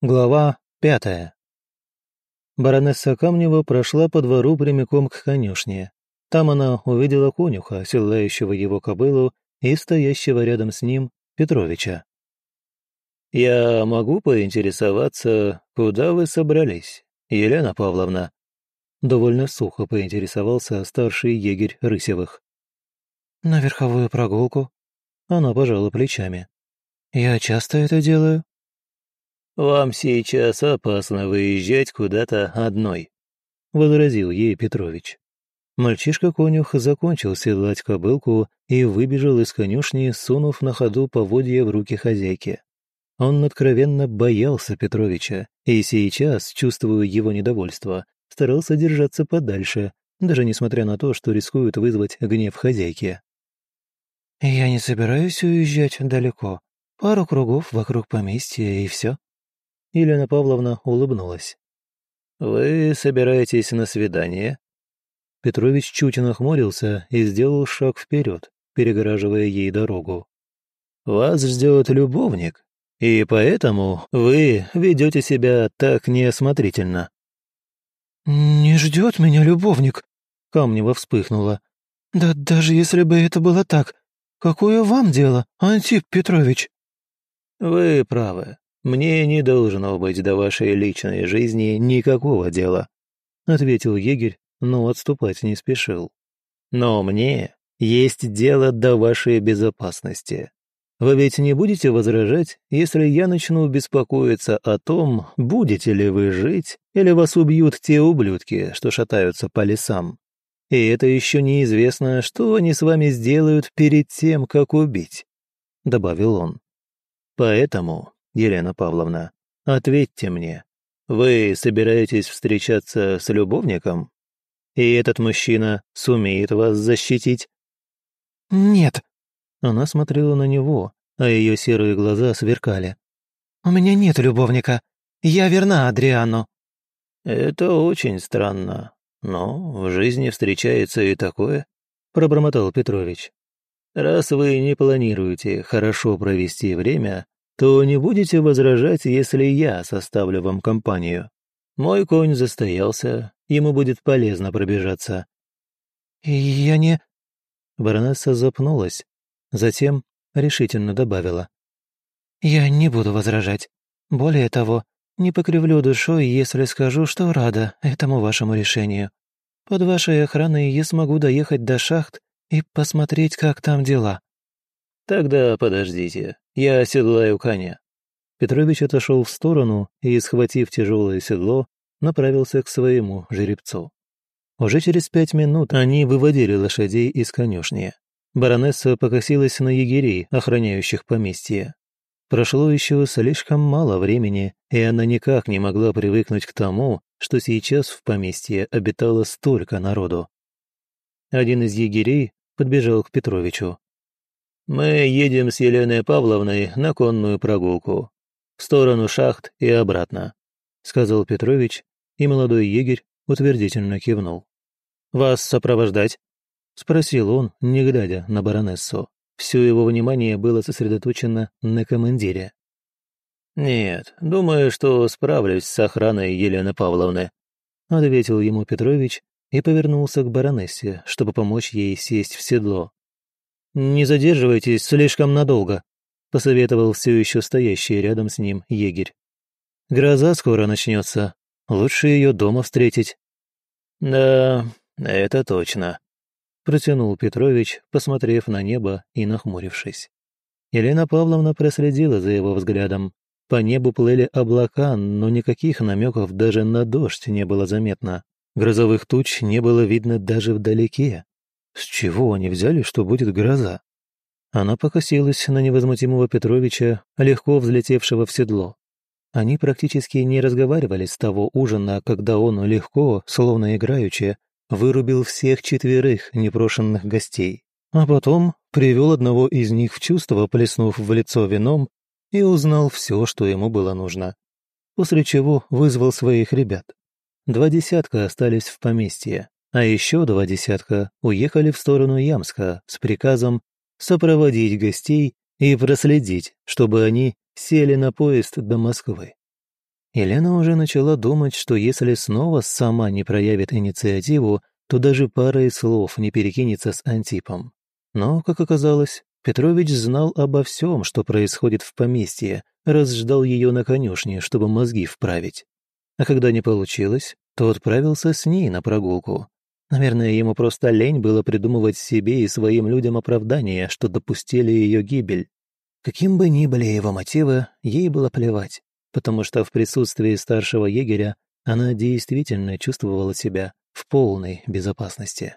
Глава пятая. Баронесса Камнева прошла по двору прямиком к конюшне. Там она увидела конюха, седлающего его кобылу, и стоящего рядом с ним Петровича. «Я могу поинтересоваться, куда вы собрались, Елена Павловна?» Довольно сухо поинтересовался старший егерь Рысевых. «На верховую прогулку». Она пожала плечами. «Я часто это делаю?» «Вам сейчас опасно выезжать куда-то одной», — возразил ей Петрович. Мальчишка-конюх закончил седлать кобылку и выбежал из конюшни, сунув на ходу поводья в руки хозяйки. Он откровенно боялся Петровича, и сейчас, чувствуя его недовольство, старался держаться подальше, даже несмотря на то, что рискует вызвать гнев хозяйки. «Я не собираюсь уезжать далеко. Пару кругов вокруг поместья, и все», Елена Павловна улыбнулась. «Вы собираетесь на свидание?» Петрович чуть нахмурился и сделал шаг вперед, перегораживая ей дорогу. «Вас ждет любовник, и поэтому вы ведете себя так неосмотрительно». «Не ждет меня любовник», — Камнева вспыхнула. «Да даже если бы это было так, какое вам дело, Антип Петрович?» «Вы правы. «Мне не должно быть до вашей личной жизни никакого дела», ответил егерь, но отступать не спешил. «Но мне есть дело до вашей безопасности. Вы ведь не будете возражать, если я начну беспокоиться о том, будете ли вы жить, или вас убьют те ублюдки, что шатаются по лесам. И это еще неизвестно, что они с вами сделают перед тем, как убить», — добавил он. «Поэтому Елена Павловна, ответьте мне, вы собираетесь встречаться с любовником? И этот мужчина сумеет вас защитить?» «Нет». Она смотрела на него, а ее серые глаза сверкали. «У меня нет любовника. Я верна Адриану». «Это очень странно, но в жизни встречается и такое», — пробормотал Петрович. «Раз вы не планируете хорошо провести время, то не будете возражать, если я составлю вам компанию. Мой конь застоялся, ему будет полезно пробежаться». «Я не...» Баронесса запнулась, затем решительно добавила. «Я не буду возражать. Более того, не покривлю душой, если скажу, что рада этому вашему решению. Под вашей охраной я смогу доехать до шахт и посмотреть, как там дела». «Тогда подождите, я оседлаю коня». Петрович отошел в сторону и, схватив тяжелое седло, направился к своему жеребцу. Уже через пять минут они выводили лошадей из конюшни. Баронесса покосилась на егерей, охраняющих поместье. Прошло еще слишком мало времени, и она никак не могла привыкнуть к тому, что сейчас в поместье обитало столько народу. Один из егерей подбежал к Петровичу. Мы едем с Еленой Павловной на конную прогулку. В сторону шахт и обратно», — сказал Петрович, и молодой егерь утвердительно кивнул. «Вас сопровождать?» — спросил он, не глядя на баронессу. Все его внимание было сосредоточено на командире. «Нет, думаю, что справлюсь с охраной Елены Павловны», — ответил ему Петрович и повернулся к баронессе, чтобы помочь ей сесть в седло. «Не задерживайтесь слишком надолго», — посоветовал все еще стоящий рядом с ним егерь. «Гроза скоро начнется. Лучше ее дома встретить». «Да, это точно», — протянул Петрович, посмотрев на небо и нахмурившись. Елена Павловна проследила за его взглядом. По небу плыли облака, но никаких намеков даже на дождь не было заметно. Грозовых туч не было видно даже вдалеке. С чего они взяли, что будет гроза? Она покосилась на невозмутимого Петровича, легко взлетевшего в седло. Они практически не разговаривали с того ужина, когда он легко, словно играючи, вырубил всех четверых непрошенных гостей. А потом привел одного из них в чувство, плеснув в лицо вином, и узнал все, что ему было нужно. После чего вызвал своих ребят. Два десятка остались в поместье а еще два десятка уехали в сторону Ямска с приказом сопроводить гостей и проследить, чтобы они сели на поезд до Москвы. Елена уже начала думать, что если снова сама не проявит инициативу, то даже парой слов не перекинется с Антипом. Но, как оказалось, Петрович знал обо всем, что происходит в поместье, раз ждал ее на конюшне, чтобы мозги вправить. А когда не получилось, то отправился с ней на прогулку. Наверное, ему просто лень было придумывать себе и своим людям оправдание, что допустили ее гибель. Каким бы ни были его мотивы, ей было плевать, потому что в присутствии старшего егеря она действительно чувствовала себя в полной безопасности.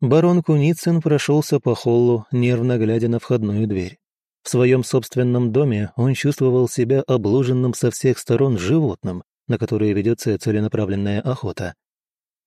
Барон Куницын прошелся по холлу, нервно глядя на входную дверь. В своем собственном доме он чувствовал себя обложенным со всех сторон животным, на которое ведется целенаправленная охота,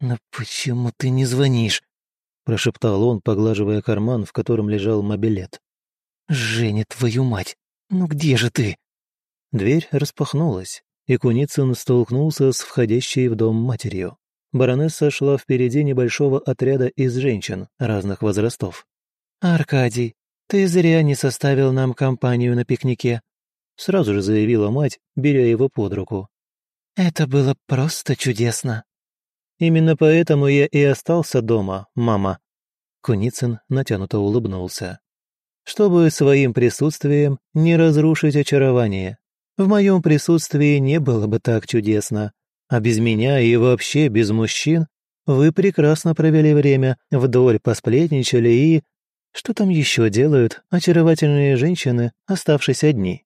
«Но почему ты не звонишь?» – прошептал он, поглаживая карман, в котором лежал мобилет. «Женя, твою мать! Ну где же ты?» Дверь распахнулась, и Куницын столкнулся с входящей в дом матерью. Баронесса шла впереди небольшого отряда из женщин разных возрастов. «Аркадий, ты зря не составил нам компанию на пикнике», сразу же заявила мать, беря его под руку. «Это было просто чудесно». Именно поэтому я и остался дома, мама». Куницын натянуто улыбнулся. «Чтобы своим присутствием не разрушить очарование. В моем присутствии не было бы так чудесно. А без меня и вообще без мужчин вы прекрасно провели время, вдоль посплетничали и... Что там еще делают очаровательные женщины, оставшись одни?»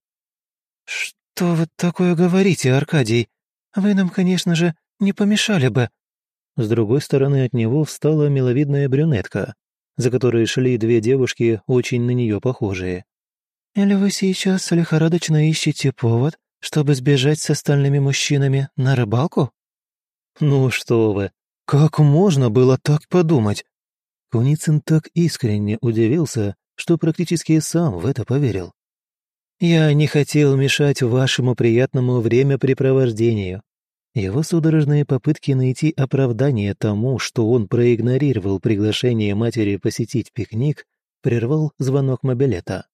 «Что вы такое говорите, Аркадий? Вы нам, конечно же, не помешали бы», с другой стороны от него встала миловидная брюнетка, за которой шли две девушки, очень на нее похожие. «Или вы сейчас лихорадочно ищете повод, чтобы сбежать с остальными мужчинами на рыбалку?» «Ну что вы, как можно было так подумать?» Куницын так искренне удивился, что практически сам в это поверил. «Я не хотел мешать вашему приятному времяпрепровождению. Его судорожные попытки найти оправдание тому, что он проигнорировал приглашение матери посетить пикник, прервал звонок мобилета.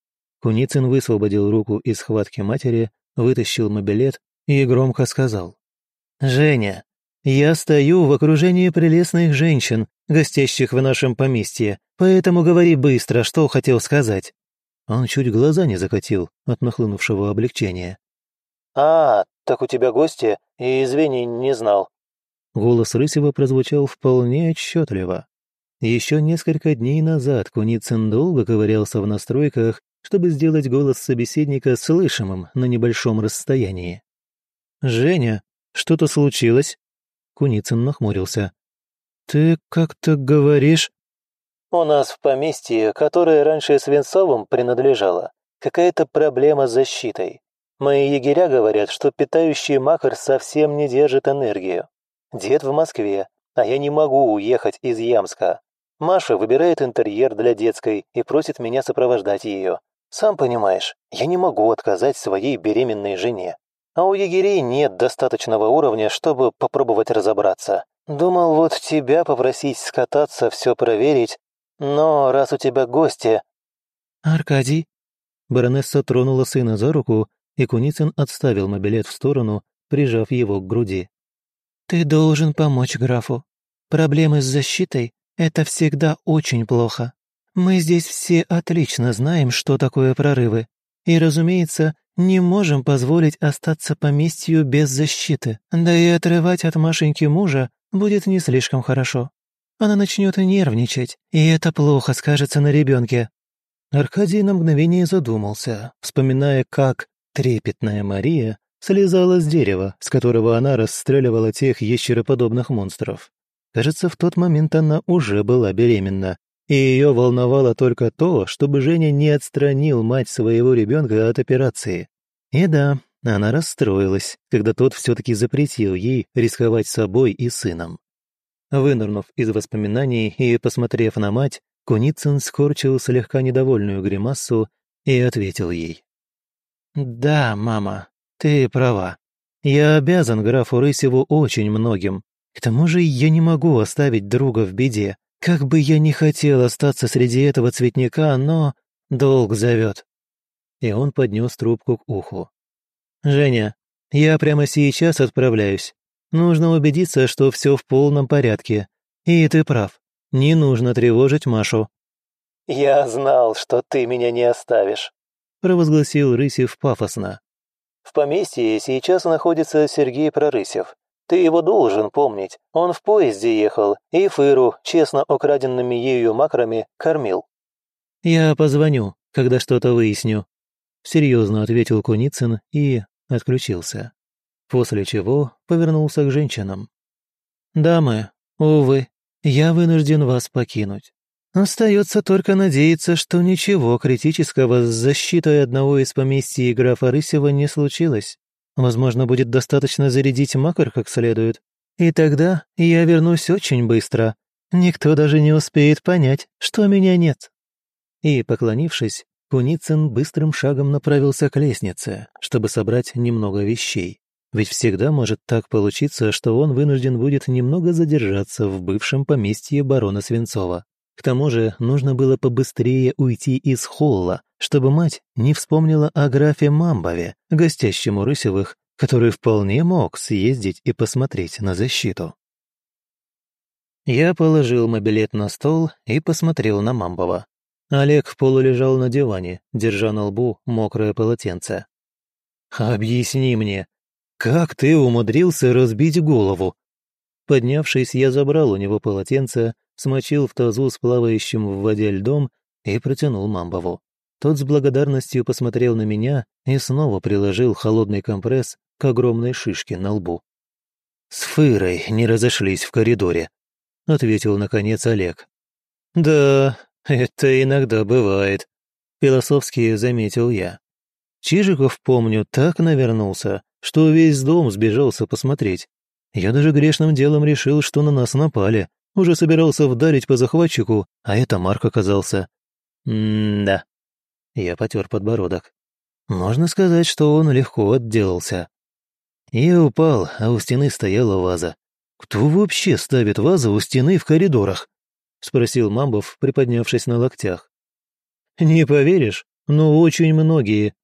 Куницын высвободил руку из схватки матери, вытащил мобилет и громко сказал. «Женя, я стою в окружении прелестных женщин, гостящих в нашем поместье, поэтому говори быстро, что хотел сказать». Он чуть глаза не закатил от нахлынувшего облегчения. «А, так у тебя гости, и извини, не знал». Голос Рысева прозвучал вполне отчетливо. Еще несколько дней назад Куницын долго ковырялся в настройках, чтобы сделать голос собеседника слышимым на небольшом расстоянии. «Женя, что-то случилось?» Куницын нахмурился. «Ты как-то говоришь...» «У нас в поместье, которое раньше Свинцовым принадлежало, какая-то проблема с защитой. Мои егеря говорят, что питающий макар совсем не держит энергию. Дед в Москве, а я не могу уехать из Ямска. Маша выбирает интерьер для детской и просит меня сопровождать ее. Сам понимаешь, я не могу отказать своей беременной жене. А у егерей нет достаточного уровня, чтобы попробовать разобраться. Думал вот тебя попросить скататься, все проверить, но раз у тебя гости...» «Аркадий?» Баронесса тронула сына за руку и Куницын отставил мобилет в сторону, прижав его к груди. «Ты должен помочь графу. Проблемы с защитой — это всегда очень плохо. Мы здесь все отлично знаем, что такое прорывы. И, разумеется, не можем позволить остаться поместью без защиты. Да и отрывать от Машеньки мужа будет не слишком хорошо. Она начнет нервничать, и это плохо скажется на ребенке. Аркадий на мгновение задумался, вспоминая, как Трепетная Мария слезала с дерева, с которого она расстреливала тех ящероподобных монстров. Кажется, в тот момент она уже была беременна, и ее волновало только то, чтобы Женя не отстранил мать своего ребенка от операции. И да, она расстроилась, когда тот все-таки запретил ей рисковать собой и сыном. Вынырнув из воспоминаний и посмотрев на мать, Куницын скорчил слегка недовольную гримасу и ответил ей. «Да, мама, ты права. Я обязан графу Рысеву очень многим. К тому же я не могу оставить друга в беде. Как бы я ни хотел остаться среди этого цветника, но долг зовет». И он поднес трубку к уху. «Женя, Я прямо сейчас отправляюсь. Нужно убедиться, что все в полном порядке. И ты прав, не нужно тревожить Машу». «Я знал, что ты меня не оставишь», — провозгласил Рысев пафосно. «В поместье сейчас находится Сергей Прорысев. Ты его должен помнить. Он в поезде ехал и Фыру, честно украденными ею макрами, кормил». «Я позвоню, когда что-то выясню», — серьезно ответил Куницын и отключился. После чего повернулся к женщинам. «Дамы, увы, я вынужден вас покинуть. Остается только надеяться, что ничего критического с защитой одного из поместьй графа Рысева не случилось. Возможно, будет достаточно зарядить макар как следует. И тогда я вернусь очень быстро. Никто даже не успеет понять, что меня нет». И, поклонившись, Куницын быстрым шагом направился к лестнице, чтобы собрать немного вещей. Ведь всегда может так получиться, что он вынужден будет немного задержаться в бывшем поместье барона Свинцова. К тому же нужно было побыстрее уйти из холла, чтобы мать не вспомнила о графе Мамбове, гостящем у Рысевых, который вполне мог съездить и посмотреть на защиту. Я положил мобилет на стол и посмотрел на Мамбова. Олег полулежал на диване, держа на лбу мокрое полотенце. «Объясни мне, как ты умудрился разбить голову?» Поднявшись, я забрал у него полотенце, смочил в тазу с плавающим в воде льдом и протянул Мамбову. Тот с благодарностью посмотрел на меня и снова приложил холодный компресс к огромной шишке на лбу. «С Фырой не разошлись в коридоре», — ответил, наконец, Олег. «Да, это иногда бывает», — философски заметил я. Чижиков, помню, так навернулся, что весь дом сбежался посмотреть. Я даже грешным делом решил, что на нас напали. Уже собирался вдарить по захватчику, а это Марк оказался. М-да. Я потер подбородок. Можно сказать, что он легко отделался. Я упал, а у стены стояла ваза. Кто вообще ставит вазу у стены в коридорах? Спросил Мамбов, приподнявшись на локтях. Не поверишь, но очень многие.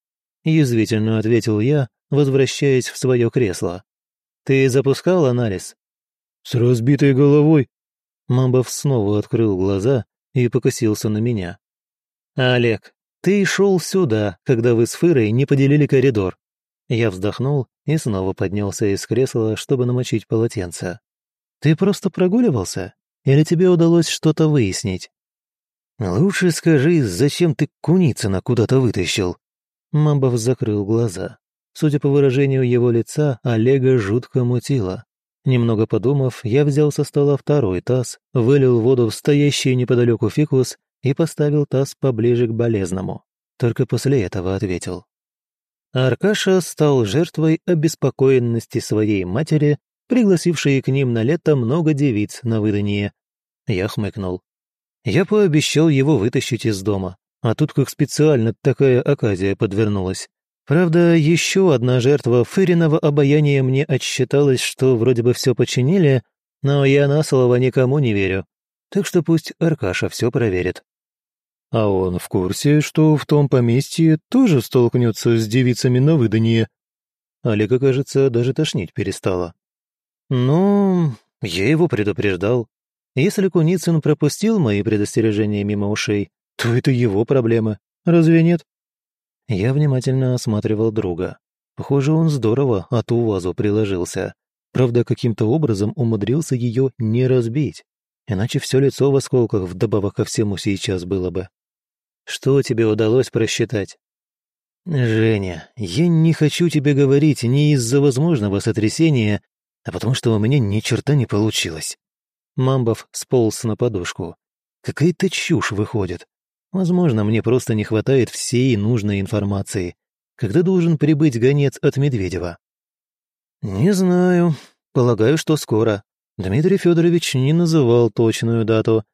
Язвительно ответил я, возвращаясь в свое кресло. Ты запускал анализ? С разбитой головой, Мамбов снова открыл глаза и покосился на меня. «Олег, ты шел сюда, когда вы с Фырой не поделили коридор». Я вздохнул и снова поднялся из кресла, чтобы намочить полотенце. «Ты просто прогуливался? Или тебе удалось что-то выяснить?» «Лучше скажи, зачем ты Куницына куда-то вытащил?» Мамбов закрыл глаза. Судя по выражению его лица, Олега жутко мутило. Немного подумав, я взял со стола второй таз, вылил воду в стоящий неподалеку фикус и поставил таз поближе к болезному. Только после этого ответил. Аркаша стал жертвой обеспокоенности своей матери, пригласившей к ним на лето много девиц на выданье. Я хмыкнул. Я пообещал его вытащить из дома, а тут как специально такая оказия подвернулась. Правда, еще одна жертва Фыриного обаяния мне отсчиталась, что вроде бы все починили, но я на слово никому не верю. Так что пусть Аркаша все проверит. А он в курсе, что в том поместье тоже столкнется с девицами на выданье. Олега, кажется, даже тошнить перестала. Ну, я его предупреждал. Если Куницын пропустил мои предостережения мимо ушей, то это его проблемы. Разве нет? Я внимательно осматривал друга. Похоже, он здорово от ту вазу приложился. Правда, каким-то образом умудрился ее не разбить. Иначе все лицо в осколках вдобавок ко всему сейчас было бы. Что тебе удалось просчитать? Женя, я не хочу тебе говорить не из-за возможного сотрясения, а потому что у меня ни черта не получилось. Мамбов сполз на подушку. Какая-то чушь выходит. Возможно, мне просто не хватает всей нужной информации. Когда должен прибыть гонец от Медведева? Не знаю. Полагаю, что скоро. Дмитрий Федорович не называл точную дату,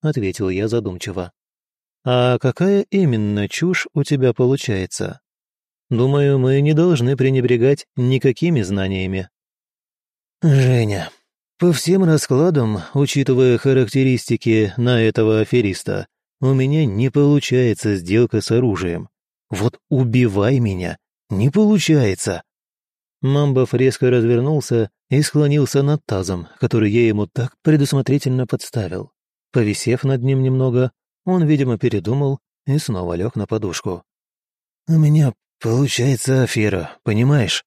ответил я задумчиво. А какая именно чушь у тебя получается? Думаю, мы не должны пренебрегать никакими знаниями. Женя, по всем раскладам, учитывая характеристики на этого афериста, у меня не получается сделка с оружием. Вот убивай меня, не получается. Мамбов резко развернулся и склонился над тазом, который я ему так предусмотрительно подставил. Повисев над ним немного, он, видимо, передумал и снова лег на подушку. «У меня получается афера, понимаешь?»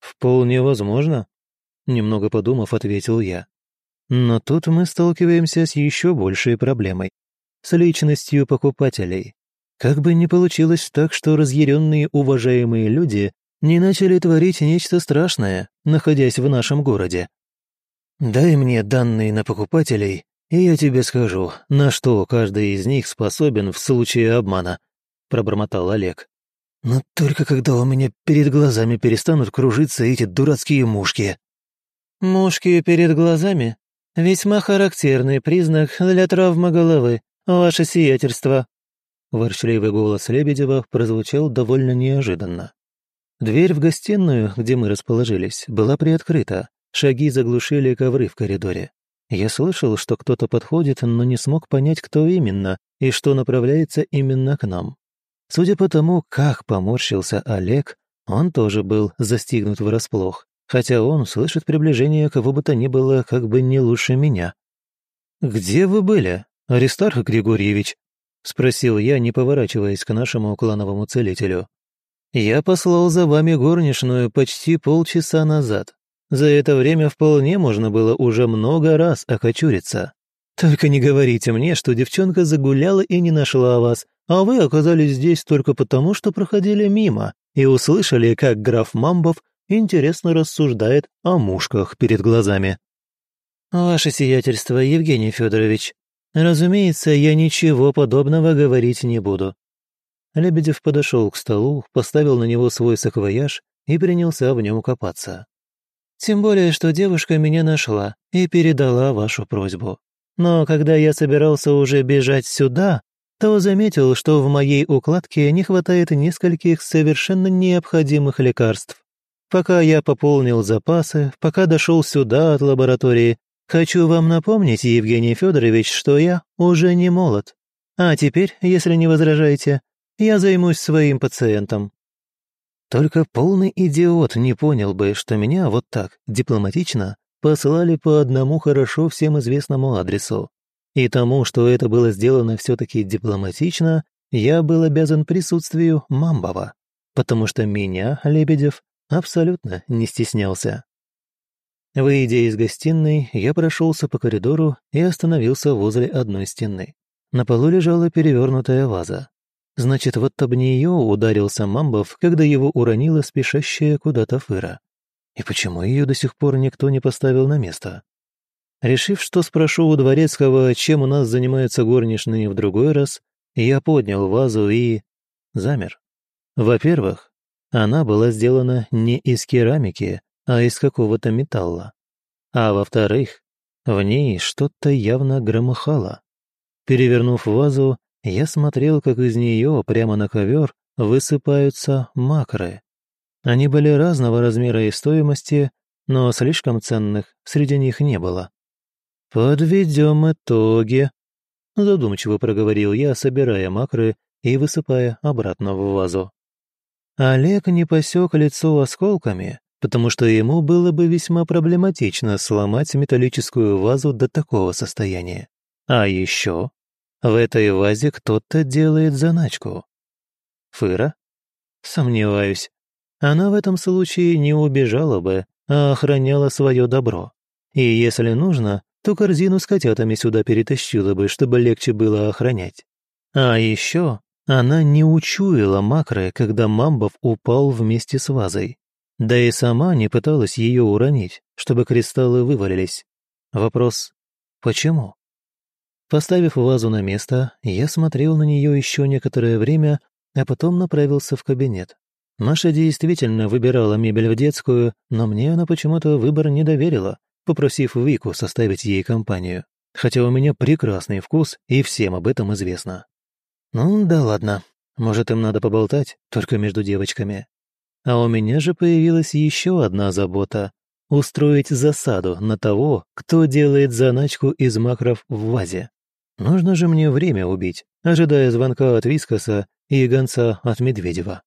«Вполне возможно», — немного подумав, ответил я. «Но тут мы сталкиваемся с еще большей проблемой — с личностью покупателей. Как бы ни получилось так, что разъяренные уважаемые люди не начали творить нечто страшное, находясь в нашем городе. Дай мне данные на покупателей, и я тебе скажу, на что каждый из них способен в случае обмана», — пробормотал Олег. «Но только когда у меня перед глазами перестанут кружиться эти дурацкие мушки». «Мушки перед глазами? Весьма характерный признак для травмы головы, ваше сиятельство». Ворчливый голос Лебедева прозвучал довольно неожиданно. Дверь в гостиную, где мы расположились, была приоткрыта. Шаги заглушили ковры в коридоре. Я слышал, что кто-то подходит, но не смог понять, кто именно и что направляется именно к нам. Судя по тому, как поморщился Олег, он тоже был застигнут врасплох, хотя он слышит приближение кого бы то ни было как бы не лучше меня. «Где вы были, Аристарх Григорьевич?» — спросил я, не поворачиваясь к нашему клановому целителю. «Я послал за вами горничную почти полчаса назад. За это время вполне можно было уже много раз окочуриться. Только не говорите мне, что девчонка загуляла и не нашла вас, а вы оказались здесь только потому, что проходили мимо и услышали, как граф Мамбов интересно рассуждает о мушках перед глазами». «Ваше сиятельство, Евгений Федорович, разумеется, я ничего подобного говорить не буду. Лебедев подошел к столу, поставил на него свой саквояж и принялся в нем копаться. «Тем более, что девушка меня нашла и передала вашу просьбу. Но когда я собирался уже бежать сюда, то заметил, что в моей укладке не хватает нескольких совершенно необходимых лекарств. Пока я пополнил запасы, пока дошел сюда от лаборатории, хочу вам напомнить, Евгений Федорович, что я уже не молод. А теперь, если не возражаете, я займусь своим пациентом». Только полный идиот не понял бы, что меня вот так, дипломатично, послали по одному хорошо всем известному адресу. И тому, что это было сделано все-таки дипломатично, я был обязан присутствию Мамбова, потому что меня, Лебедев, абсолютно не стеснялся. Выйдя из гостиной, я прошелся по коридору и остановился возле одной стены. На полу лежала перевернутая ваза. Значит, вот об нее ударился Мамбов, когда его уронила спешащая куда-то фыра. И почему ее до сих пор никто не поставил на место? Решив, что спрошу у дворецкого, чем у нас занимаются горничные в другой раз, я поднял вазу и... замер. Во-первых, она была сделана не из керамики, а из какого-то металла. А во-вторых, в ней что-то явно громыхало. Перевернув вазу, я смотрел, как из нее прямо на ковер высыпаются макры. Они были разного размера и стоимости, но слишком ценных среди них не было. «Подведем итоги», — задумчиво проговорил я, собирая макры и высыпая обратно в вазу. Олег не посек лицо осколками, потому что ему было бы весьма проблематично сломать металлическую вазу до такого состояния. А еще в этой вазе кто-то делает заначку. Фыра? Сомневаюсь. Она в этом случае не убежала бы, а охраняла свое добро. И если нужно, то корзину с котятами сюда перетащила бы, чтобы легче было охранять. А еще она не учуяла макры, когда Мамбов упал вместе с вазой. Да и сама не пыталась ее уронить, чтобы кристаллы вывалились. Вопрос «почему?» Поставив вазу на место, я смотрел на нее еще некоторое время, а потом направился в кабинет. Маша действительно выбирала мебель в детскую, но мне она почему-то выбор не доверила, попросив Вику составить ей компанию. Хотя у меня прекрасный вкус, и всем об этом известно. Ну да ладно, может им надо поболтать, только между девочками. А у меня же появилась еще одна забота — устроить засаду на того, кто делает заначку из макров в вазе. Нужно же мне время убить, ожидая звонка от Вискоса и гонца от Медведева.